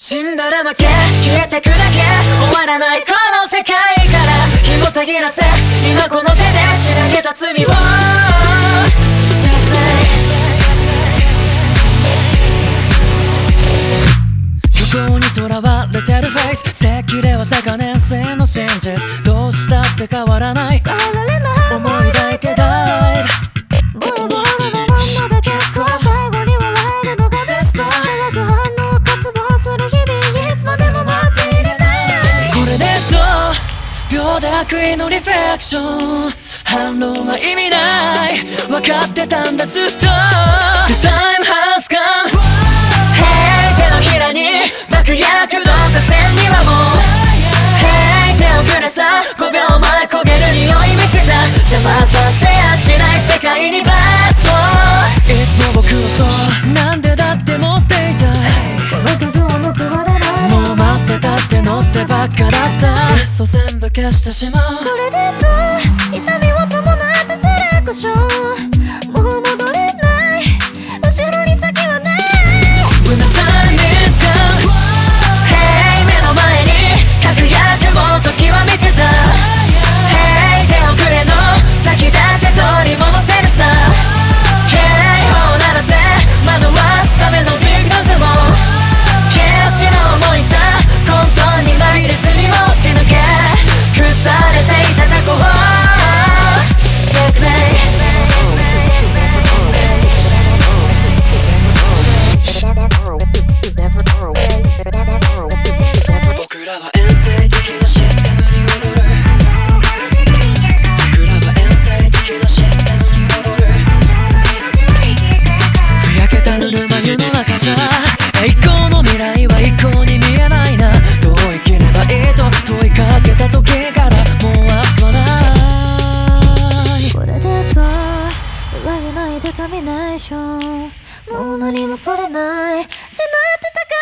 死んだら負け消えてくだけ終わらないこの世界から。紐たぎらせ今この手で仕上げた罪を。虚構にとらわれてるフェイス。捨てきれはした可燃性の真実。どうしたって変わらない。思い抱いてどう秒で悪意のリフレクション。反論は意味ない。分かってたんだずっと。The time has come Hey 手のひらに爆薬の打線にはもう。Hey 手をくれさ。5秒嘘全部消してしまう。これでど痛み最高の未来は一向に見えないな。遠いければいいと問いかけた時からもう忘れない。これでと上着ないデタミネーションもう何もそれない。失ってたか